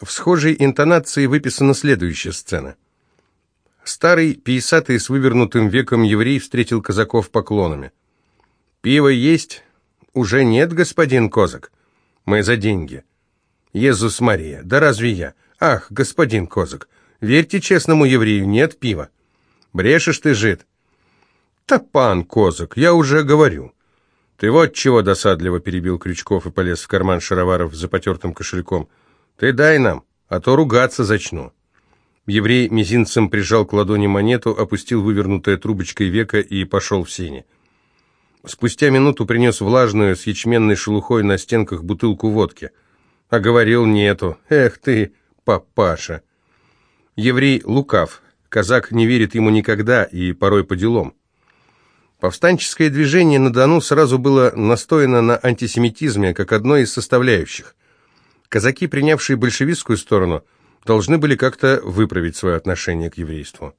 В схожей интонации выписана следующая сцена. Старый, пейсатый с вывернутым веком еврей встретил казаков поклонами. «Пиво есть?» «Уже нет, господин Козак. Мы за деньги». «Езус Мария, да разве я?» «Ах, господин Козак, верьте честному еврею, нет пива». «Брешешь ты, жид?» «Да, пан Козак, я уже говорю». «Ты вот чего досадливо перебил Крючков и полез в карман шароваров за потертым кошельком. Ты дай нам, а то ругаться зачну». Еврей мизинцем прижал к ладони монету, опустил вывернутая трубочкой века и пошел в сени. Спустя минуту принес влажную с ячменной шелухой на стенках бутылку водки. А говорил нету. Эх ты, папаша. Еврей лукав. Казак не верит ему никогда и порой по делам. Повстанческое движение на Дону сразу было настояно на антисемитизме как одной из составляющих. Казаки, принявшие большевистскую сторону, должны были как-то выправить свое отношение к еврейству.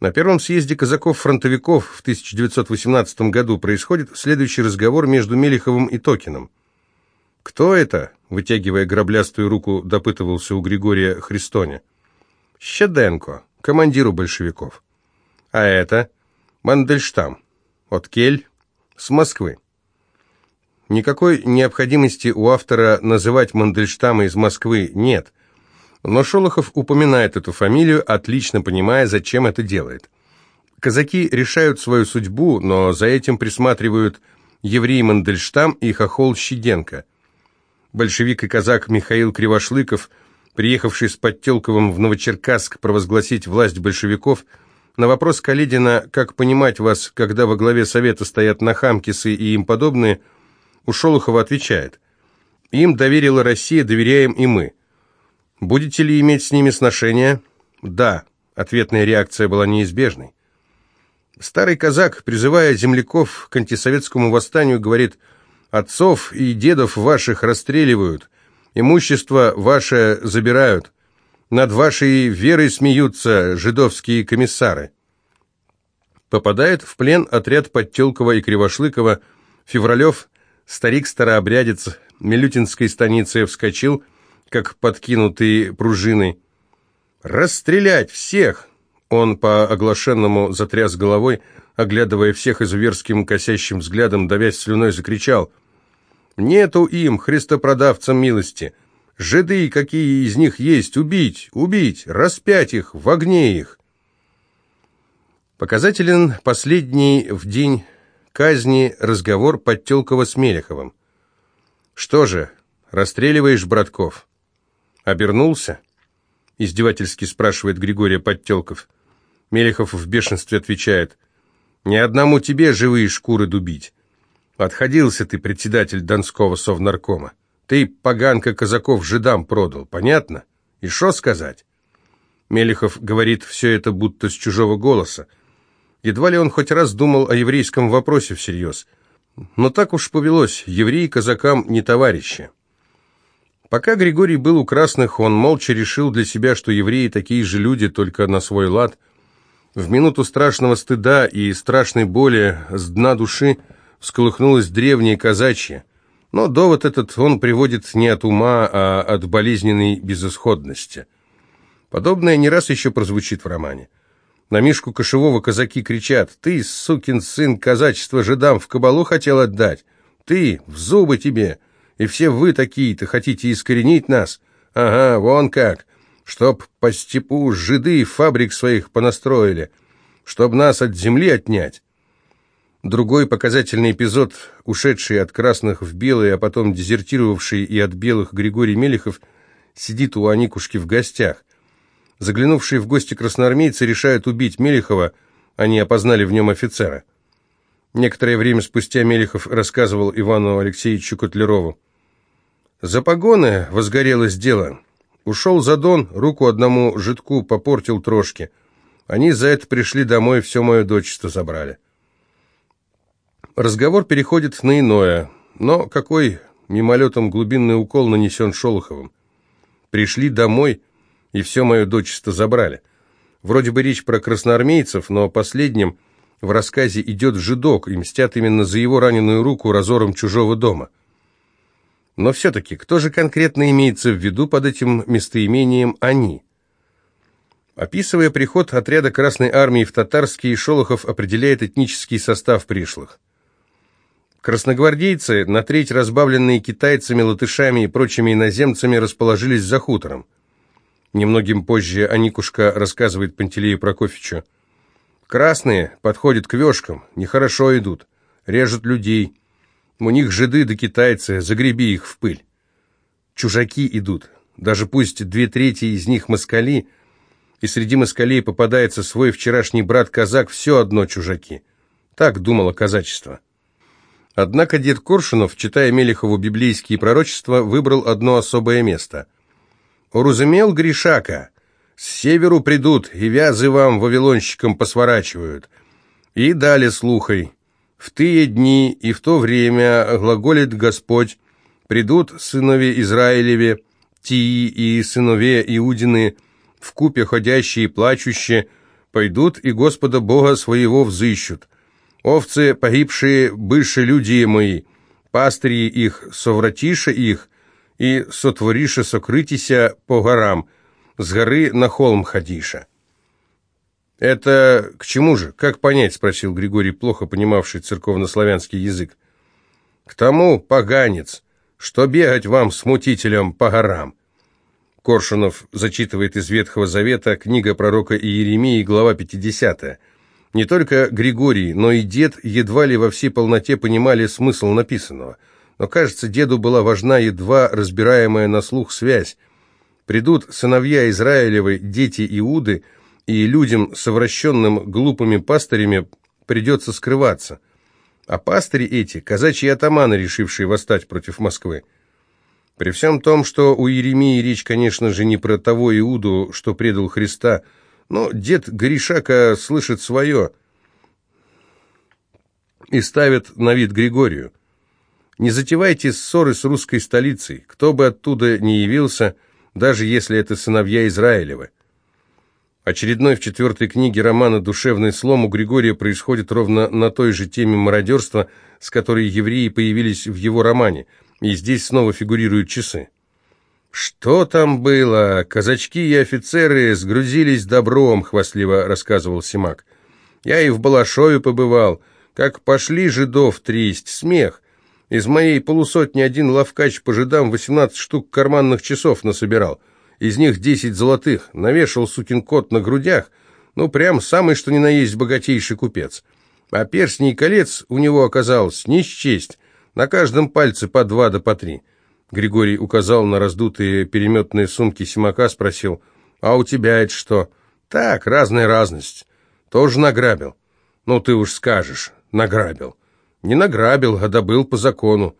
На первом съезде казаков-фронтовиков в 1918 году происходит следующий разговор между Мелиховым и Токином. «Кто это?» – вытягивая граблястую руку, допытывался у Григория Христоня. «Щеденко, командиру большевиков». «А это?» «Мандельштам. От Кель. С Москвы». Никакой необходимости у автора называть Мандельштама из Москвы нет – но Шолохов упоминает эту фамилию, отлично понимая, зачем это делает. Казаки решают свою судьбу, но за этим присматривают еврей Мандельштам и хохол Щеденко. Большевик и казак Михаил Кривошлыков, приехавший с Подтелковым в Новочеркасск провозгласить власть большевиков, на вопрос Каледина «Как понимать вас, когда во главе Совета стоят нахамкисы и им подобные?» У Шолохова отвечает «Им доверила Россия, доверяем и мы». Будете ли иметь с ними сношения? Да. Ответная реакция была неизбежной. Старый казак, призывая земляков к антисоветскому восстанию, говорит, «Отцов и дедов ваших расстреливают, имущество ваше забирают, над вашей верой смеются жидовские комиссары». Попадает в плен отряд Подтелкова и Кривошлыкова. Февралев, старик-старообрядец, Милютинской станицы вскочил – как подкинутые пружины. «Расстрелять всех!» Он по оглашенному затряс головой, оглядывая всех изуверским косящим взглядом, давясь слюной, закричал. «Нету им, христопродавцам милости! Жиды, какие из них есть, убить, убить, распять их, в огне их!» Показателен последний в день казни разговор Подтелкова с Мелеховым. «Что же, расстреливаешь, братков?» «Обернулся?» — издевательски спрашивает Григорий Подтелков. Мелехов в бешенстве отвечает. «Ни одному тебе живые шкуры дубить. Отходился ты, председатель Донского совнаркома. Ты, поганка казаков, жидам продал, понятно? И что сказать?» Мелехов говорит все это будто с чужого голоса. Едва ли он хоть раз думал о еврейском вопросе всерьез. Но так уж повелось, евреи казакам не товарищи. Пока Григорий был у красных, он молча решил для себя, что евреи такие же люди, только на свой лад. В минуту страшного стыда и страшной боли с дна души всколыхнулось древнее казачье. Но довод этот он приводит не от ума, а от болезненной безысходности. Подобное не раз еще прозвучит в романе. На Мишку Кошевого казаки кричат «Ты, сукин сын, казачество жидам в кабалу хотел отдать! Ты, в зубы тебе!» И все вы такие-то хотите искоренить нас? Ага, вон как. Чтоб по степу жиды фабрик своих понастроили. Чтоб нас от земли отнять. Другой показательный эпизод, ушедший от красных в белые, а потом дезертировавший и от белых Григорий Мелехов, сидит у Аникушки в гостях. Заглянувшие в гости красноармейцы решают убить Мелехова, они опознали в нем офицера. Некоторое время спустя Мелехов рассказывал Ивану Алексеевичу Котлерову. За погоны возгорелось дело. Ушел за Дон, руку одному житку попортил трошки. Они за это пришли домой, все мое дочество забрали. Разговор переходит на иное, но какой мимолетом глубинный укол нанесен Шолоховым. Пришли домой, и все мое дочество забрали. Вроде бы речь про красноармейцев, но последним в рассказе идет жидок, и мстят именно за его раненую руку разором чужого дома. Но все-таки, кто же конкретно имеется в виду под этим местоимением «они»? Описывая приход отряда Красной Армии в Татарский, Шолохов определяет этнический состав пришлых. Красногвардейцы, на треть разбавленные китайцами, латышами и прочими иноземцами, расположились за хутором. Немногим позже Аникушка рассказывает Пантелею Прокофьевичу. «Красные подходят к вешкам, нехорошо идут, режут людей. У них жиды да китайцы, загреби их в пыль. Чужаки идут, даже пусть две трети из них москали – и среди москалей попадается свой вчерашний брат-казак, все одно чужаки. Так думало казачество. Однако дед Коршунов, читая Мелехову библейские пророчества, выбрал одно особое место. «Уразумел Гришака? С северу придут, и вязы вам, вавилонщикам, посворачивают. И дали слухай. В тые дни и в то время, глаголит Господь, придут сынове Израилеве, Тии и сынове Иудины, в купе ходящие и плачущие, пойдут и Господа Бога своего взыщут. Овцы, погибшие, бывшие люди мои, пастыри их, совратиша их, и сотвориша сокрытися по горам, с горы на холм ходиша». «Это к чему же? Как понять?» – спросил Григорий, плохо понимавший церковнославянский язык. «К тому, поганец, что бегать вам с мутителем по горам. Коршунов зачитывает из Ветхого Завета книга пророка Иеремии, глава 50. Не только Григорий, но и дед едва ли во всей полноте понимали смысл написанного. Но, кажется, деду была важна едва разбираемая на слух связь. Придут сыновья Израилевы, дети Иуды, и людям, совращенным глупыми пастырями, придется скрываться. А пастыри эти – казачьи атаманы, решившие восстать против Москвы. При всем том, что у Еремии речь, конечно же, не про того Иуду, что предал Христа, но дед Гришака слышит свое и ставит на вид Григорию. Не затевайте ссоры с русской столицей, кто бы оттуда ни явился, даже если это сыновья Израилевы. Очередной в четвертой книге романа «Душевный слом» у Григория происходит ровно на той же теме мародерства, с которой евреи появились в его романе – и здесь снова фигурируют часы. «Что там было? Казачки и офицеры сгрузились добром», — хвастливо рассказывал Симак. «Я и в Балашове побывал. Как пошли жидов тристь, смех. Из моей полусотни один лавкач по жидам 18 штук карманных часов насобирал. Из них 10 золотых. Навешал сукин кот на грудях. Ну, прям самый, что ни на есть богатейший купец. А перстней и колец у него оказалось не счесть. На каждом пальце по два да по три. Григорий указал на раздутые переметные сумки Симака, спросил, «А у тебя это что?» «Так, разная разность. Тоже награбил?» «Ну, ты уж скажешь, награбил». «Не награбил, а добыл по закону.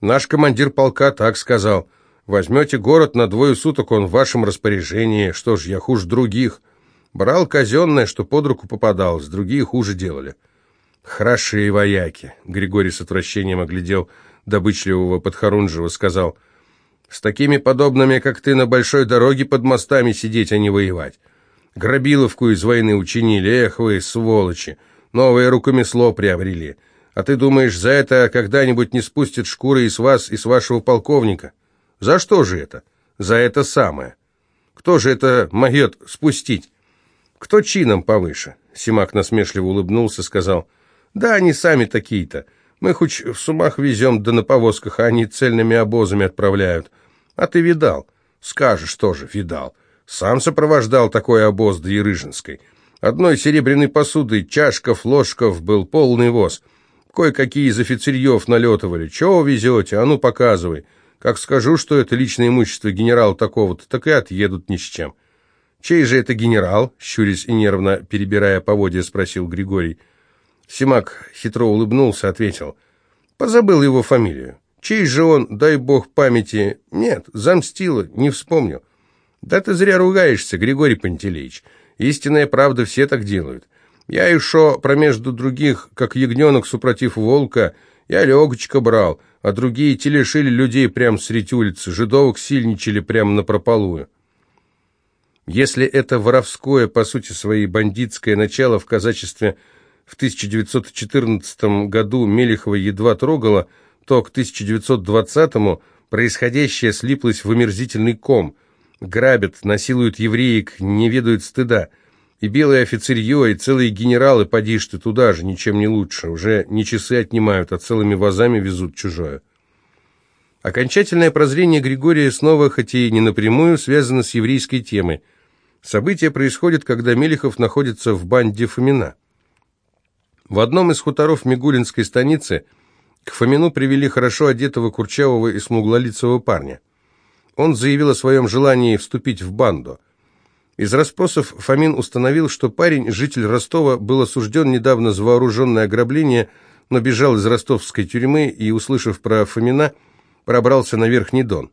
Наш командир полка так сказал. Возьмете город на двое суток, он в вашем распоряжении. Что ж, я хуже других. Брал казенное, что под руку попадалось, другие хуже делали». «Хорошие вояки», — Григорий с отвращением оглядел добычливого подхорунжего, сказал, «с такими подобными, как ты, на большой дороге под мостами сидеть, а не воевать. Грабиловку из войны учинили, эх вы, сволочи, новое рукомесло приобрели. А ты думаешь, за это когда-нибудь не спустят шкуры и с вас, и с вашего полковника? За что же это? За это самое. Кто же это могет спустить? Кто чином повыше?» Симак насмешливо улыбнулся, сказал, — да, они сами такие-то. Мы хоть в сумах везем, да на повозках, а они цельными обозами отправляют. А ты видал? Скажешь тоже, видал. Сам сопровождал такой обоз до Ярыжинской. Одной серебряной посуды, чашков, ложков был полный воз. Кое-какие из офицерьев налетывали. Чего везете? А ну, показывай. Как скажу, что это личное имущество генерала такого-то, так и отъедут ни с чем. Чей же это генерал? Щурясь и нервно перебирая поводья, спросил Григорий. Симак хитро улыбнулся, ответил. Позабыл его фамилию. Чей же он, дай бог памяти? Нет, замстила, не вспомню. Да ты зря ругаешься, Григорий Пантелеич. Истинная правда, все так делают. Я шо промежду других, как ягненок супротив волка, я легочка брал, а другие телешили людей прямо средь улицы, жидовок сильничали прямо на прополую. Если это воровское, по сути своей бандитское начало в казачестве – в 1914 году Мелехова едва трогала, то к 1920-му Происходящее слиплось в омерзительный ком. Грабят, насилуют евреек, не ведают стыда. И белое офицерье, и целые генералы, поди ты туда же, ничем не лучше. Уже не часы отнимают, а целыми вазами везут чужое. Окончательное прозрение Григория снова, хоть и не напрямую, связано с еврейской темой. Событие происходит, когда Мелехов находится в банде Фомина. В одном из хуторов Мигулинской станицы – к Фомину привели хорошо одетого, курчавого и смуглолицего парня. Он заявил о своем желании вступить в банду. Из расспросов Фомин установил, что парень, житель Ростова, был осужден недавно за вооруженное ограбление, но бежал из ростовской тюрьмы и, услышав про Фомина, пробрался на Верхний Дон.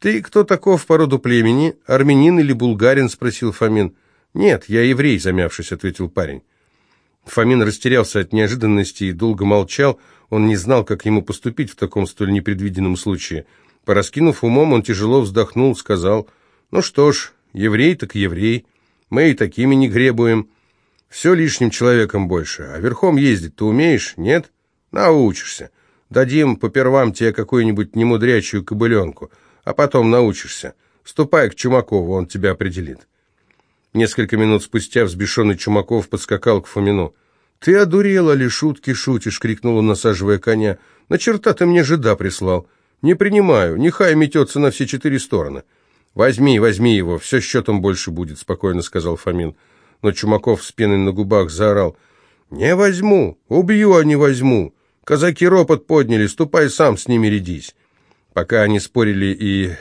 «Ты кто таков по роду племени? Армянин или булгарин?» – спросил Фомин. «Нет, я еврей», – замявшись, ответил парень. Фомин растерялся от неожиданности и долго молчал, – он не знал, как ему поступить в таком столь непредвиденном случае. Пораскинув умом, он тяжело вздохнул, сказал, «Ну что ж, еврей так еврей, мы и такими не гребуем. Все лишним человеком больше, а верхом ездить ты умеешь, нет? Научишься. Дадим попервам тебе какую-нибудь немудрячую кобыленку, а потом научишься. Ступай к Чумакову, он тебя определит». Несколько минут спустя взбешенный Чумаков подскакал к Фомину. «Ты одурела ли, шутки шутишь?» — крикнул он, насаживая коня. «На черта ты мне жида прислал. Не принимаю, нехай метется на все четыре стороны». «Возьми, возьми его, все счетом больше будет», — спокойно сказал Фомин. Но Чумаков с пеной на губах заорал. «Не возьму, убью, а не возьму. Казаки ропот подняли, ступай сам с ними рядись». Пока они спорили и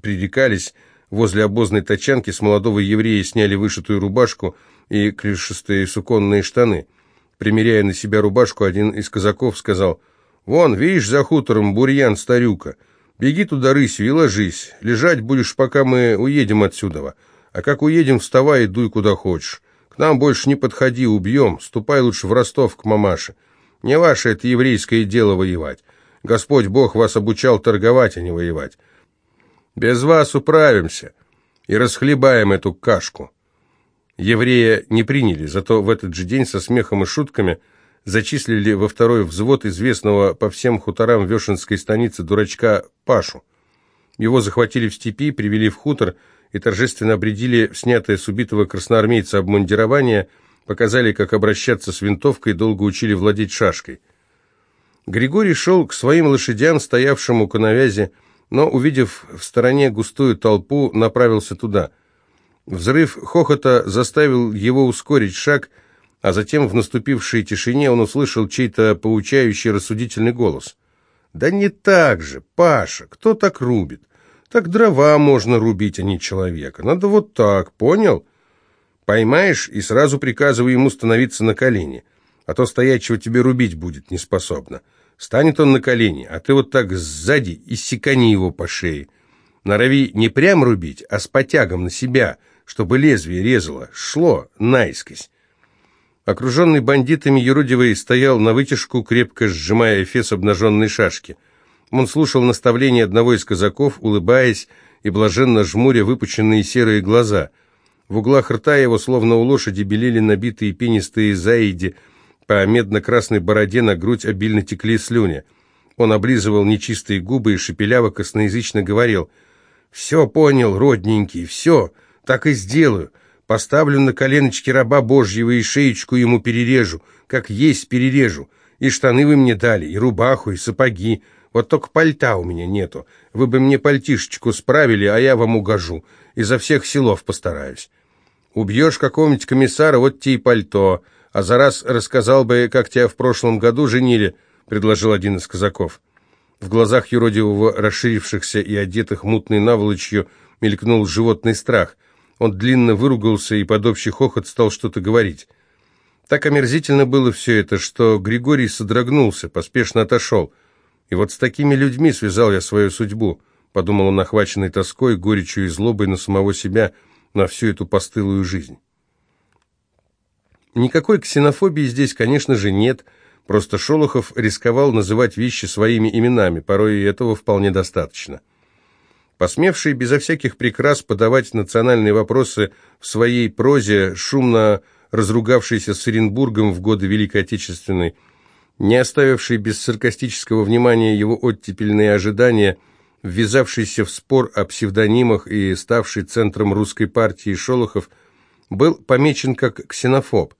пререкались, возле обозной тачанки с молодого еврея сняли вышитую рубашку и клешистые суконные штаны — Примеряя на себя рубашку, один из казаков сказал, «Вон, видишь, за хутором бурьян старюка. Беги туда рысью и ложись. Лежать будешь, пока мы уедем отсюда. А как уедем, вставай и дуй куда хочешь. К нам больше не подходи, убьем. Ступай лучше в Ростов к мамаше. Не ваше это еврейское дело воевать. Господь Бог вас обучал торговать, а не воевать. Без вас управимся и расхлебаем эту кашку». Еврея не приняли, зато в этот же день со смехом и шутками зачислили во второй взвод известного по всем хуторам Вешенской станицы дурачка Пашу. Его захватили в степи, привели в хутор и торжественно обредили в снятое с убитого красноармейца обмундирование, показали, как обращаться с винтовкой, долго учили владеть шашкой. Григорий шел к своим лошадям, стоявшим у коновязи, но, увидев в стороне густую толпу, направился туда – Взрыв хохота заставил его ускорить шаг, а затем в наступившей тишине он услышал чей-то поучающий рассудительный голос. «Да не так же, Паша, кто так рубит? Так дрова можно рубить, а не человека. Надо вот так, понял? Поймаешь и сразу приказывай ему становиться на колени, а то стоячего тебе рубить будет неспособно. Станет он на колени, а ты вот так сзади и секани его по шее. Норови не прям рубить, а с потягом на себя» чтобы лезвие резало, шло наискось. Окруженный бандитами Ерудивый стоял на вытяжку, крепко сжимая эфес обнаженной шашки. Он слушал наставления одного из казаков, улыбаясь и блаженно жмуря выпученные серые глаза. В углах рта его, словно у лошади, белели набитые пенистые заиди, по медно-красной бороде на грудь обильно текли слюни. Он облизывал нечистые губы и шепеляво косноязычно говорил «Все понял, родненький, все!» Так и сделаю. Поставлю на коленочки раба Божьего и шеечку ему перережу, как есть перережу. И штаны вы мне дали, и рубаху, и сапоги. Вот только пальта у меня нету. Вы бы мне пальтишечку справили, а я вам угожу. Изо всех силов постараюсь. Убьешь какого-нибудь комиссара, вот тебе и пальто. А за раз рассказал бы, как тебя в прошлом году женили, предложил один из казаков. В глазах юродивого, расширившихся и одетых мутной наволочью, мелькнул животный страх — он длинно выругался и под общий хохот стал что-то говорить. Так омерзительно было все это, что Григорий содрогнулся, поспешно отошел. И вот с такими людьми связал я свою судьбу, подумал он, охваченный тоской, горечью и злобой на самого себя, на всю эту постылую жизнь. Никакой ксенофобии здесь, конечно же, нет, просто Шолохов рисковал называть вещи своими именами, порой и этого вполне достаточно посмевший безо всяких прикрас подавать национальные вопросы в своей прозе, шумно разругавшийся с Оренбургом в годы Великой Отечественной, не оставивший без саркастического внимания его оттепельные ожидания, ввязавшийся в спор о псевдонимах и ставший центром русской партии Шолохов, был помечен как ксенофоб.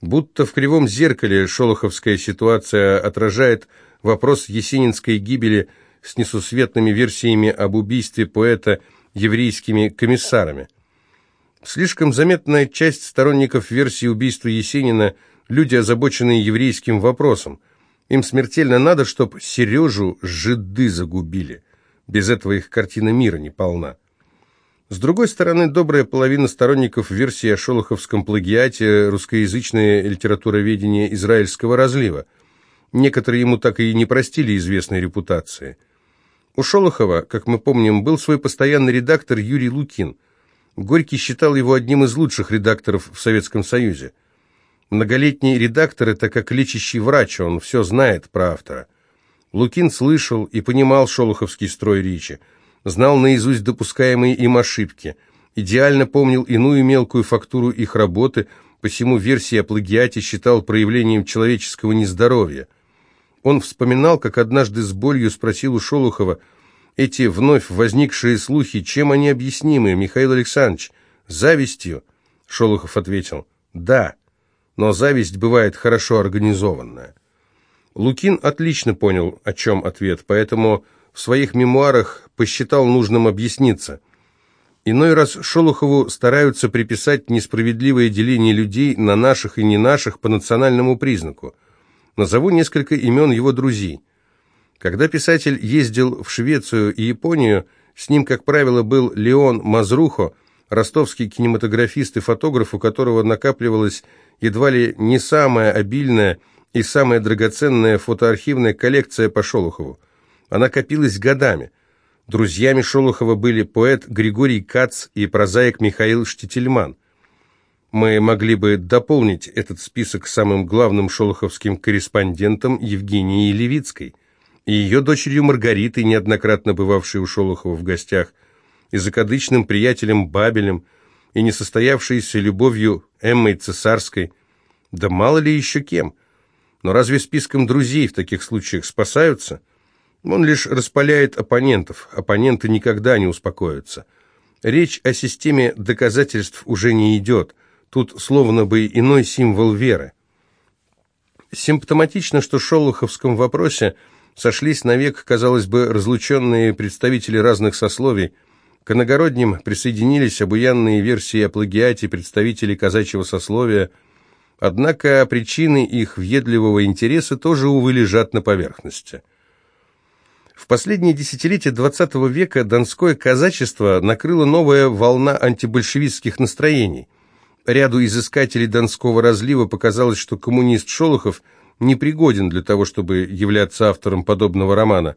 Будто в кривом зеркале шолоховская ситуация отражает вопрос есенинской гибели с несусветными версиями об убийстве поэта еврейскими комиссарами. Слишком заметная часть сторонников версии убийства Есенина – люди, озабоченные еврейским вопросом. Им смертельно надо, чтобы Сережу жиды загубили. Без этого их картина мира не полна. С другой стороны, добрая половина сторонников версии о шолоховском плагиате – русскоязычное литературоведение израильского разлива. Некоторые ему так и не простили известной репутации. У Шолохова, как мы помним, был свой постоянный редактор Юрий Лукин. Горький считал его одним из лучших редакторов в Советском Союзе. Многолетний редактор – это как лечащий врач, он все знает про автора. Лукин слышал и понимал шолоховский строй речи, знал наизусть допускаемые им ошибки, идеально помнил иную мелкую фактуру их работы, посему версии о плагиате считал проявлением человеческого нездоровья. Он вспоминал, как однажды с болью спросил у Шолохова, эти вновь возникшие слухи, чем они объяснимы, Михаил Александрович? Завистью? Шолохов ответил, да, но зависть бывает хорошо организованная. Лукин отлично понял, о чем ответ, поэтому в своих мемуарах посчитал нужным объясниться. Иной раз Шолохову стараются приписать несправедливое деление людей на наших и не наших по национальному признаку. Назову несколько имен его друзей. Когда писатель ездил в Швецию и Японию, с ним, как правило, был Леон Мазрухо, ростовский кинематографист и фотограф, у которого накапливалась едва ли не самая обильная и самая драгоценная фотоархивная коллекция по Шолохову. Она копилась годами. Друзьями Шолохова были поэт Григорий Кац и прозаик Михаил Штительман. Мы могли бы дополнить этот список самым главным шолоховским корреспондентом Евгенией Левицкой и ее дочерью Маргаритой, неоднократно бывавшей у Шолохова в гостях, и закадычным приятелем Бабелем, и несостоявшейся любовью Эммой Цесарской, да мало ли еще кем. Но разве списком друзей в таких случаях спасаются? Он лишь распаляет оппонентов, оппоненты никогда не успокоятся. Речь о системе доказательств уже не идет – Тут словно бы иной символ веры. Симптоматично, что в Шолоховском вопросе сошлись навек, казалось бы, разлученные представители разных сословий. К иногородним присоединились обуянные версии о плагиате представителей казачьего сословия, однако причины их въедливого интереса тоже, увы, лежат на поверхности. В последние десятилетия XX века донское казачество накрыло новая волна антибольшевистских настроений. Ряду изыскателей Донского разлива показалось, что коммунист Шолохов непригоден для того, чтобы являться автором подобного романа.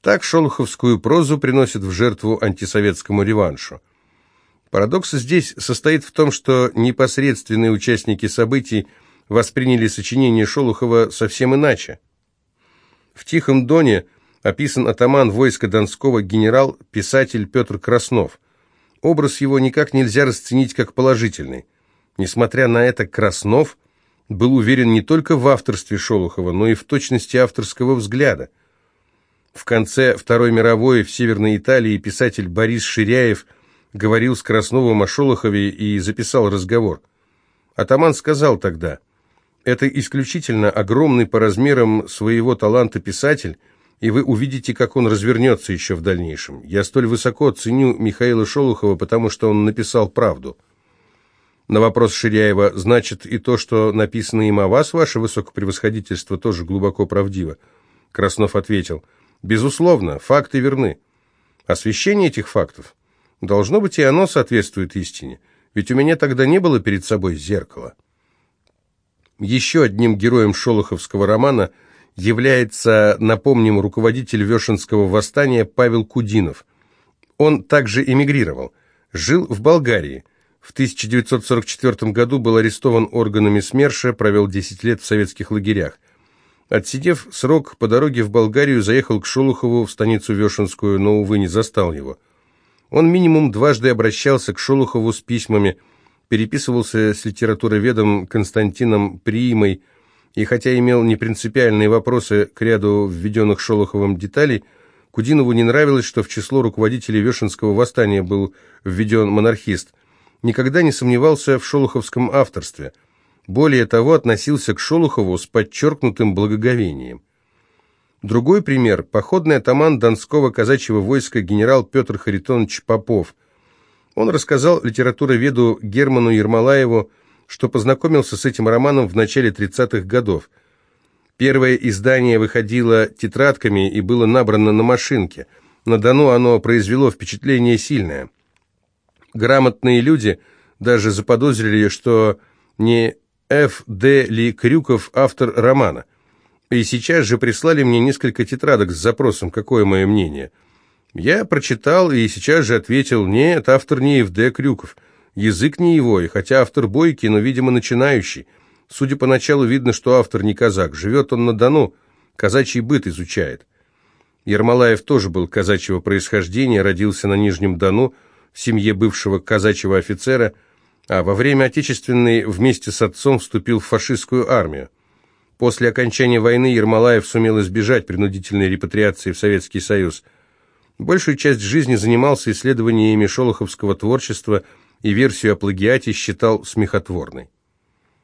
Так шолоховскую прозу приносят в жертву антисоветскому реваншу. Парадокс здесь состоит в том, что непосредственные участники событий восприняли сочинение Шолохова совсем иначе. В «Тихом доне» описан атаман войска Донского генерал-писатель Петр Краснов. Образ его никак нельзя расценить как положительный. Несмотря на это, Краснов был уверен не только в авторстве Шолохова, но и в точности авторского взгляда. В конце Второй мировой в Северной Италии писатель Борис Ширяев говорил с Красновым о Шолохове и записал разговор. Атаман сказал тогда, «Это исключительно огромный по размерам своего таланта писатель, и вы увидите, как он развернется еще в дальнейшем. Я столь высоко ценю Михаила Шолохова, потому что он написал правду». На вопрос Ширяева, значит, и то, что написано им о вас, ваше высокопревосходительство, тоже глубоко правдиво. Краснов ответил, безусловно, факты верны. Освещение этих фактов, должно быть, и оно соответствует истине, ведь у меня тогда не было перед собой зеркала. Еще одним героем шолоховского романа является, напомним, руководитель Вешенского восстания Павел Кудинов. Он также эмигрировал, жил в Болгарии, в 1944 году был арестован органами СМЕРШа, провел 10 лет в советских лагерях. Отсидев срок, по дороге в Болгарию заехал к Шолохову в станицу Вешенскую, но, увы, не застал его. Он минимум дважды обращался к Шолохову с письмами, переписывался с литературоведом Константином Приимой, и хотя имел непринципиальные вопросы к ряду введенных Шолоховым деталей, Кудинову не нравилось, что в число руководителей Вешенского восстания был введен монархист. Никогда не сомневался в шолоховском авторстве. Более того, относился к Шолохову с подчеркнутым благоговением. Другой пример – походный атаман Донского казачьего войска генерал Петр Харитонович Попов. Он рассказал литературоведу Герману Ермолаеву, что познакомился с этим романом в начале 30-х годов. Первое издание выходило тетрадками и было набрано на машинке. На Дону оно произвело впечатление сильное. Грамотные люди даже заподозрили, что не Ф. Д. Ли Крюков автор романа. И сейчас же прислали мне несколько тетрадок с запросом, какое мое мнение. Я прочитал и сейчас же ответил, нет, автор не F.D. Крюков. Язык не его, и хотя автор бойкий, но, видимо, начинающий. Судя по началу, видно, что автор не казак. Живет он на Дону, казачий быт изучает. Ермолаев тоже был казачьего происхождения, родился на Нижнем Дону, в семье бывшего казачьего офицера, а во время Отечественной вместе с отцом вступил в фашистскую армию. После окончания войны Ермолаев сумел избежать принудительной репатриации в Советский Союз. Большую часть жизни занимался исследованиями шолоховского творчества и версию о плагиате считал смехотворной.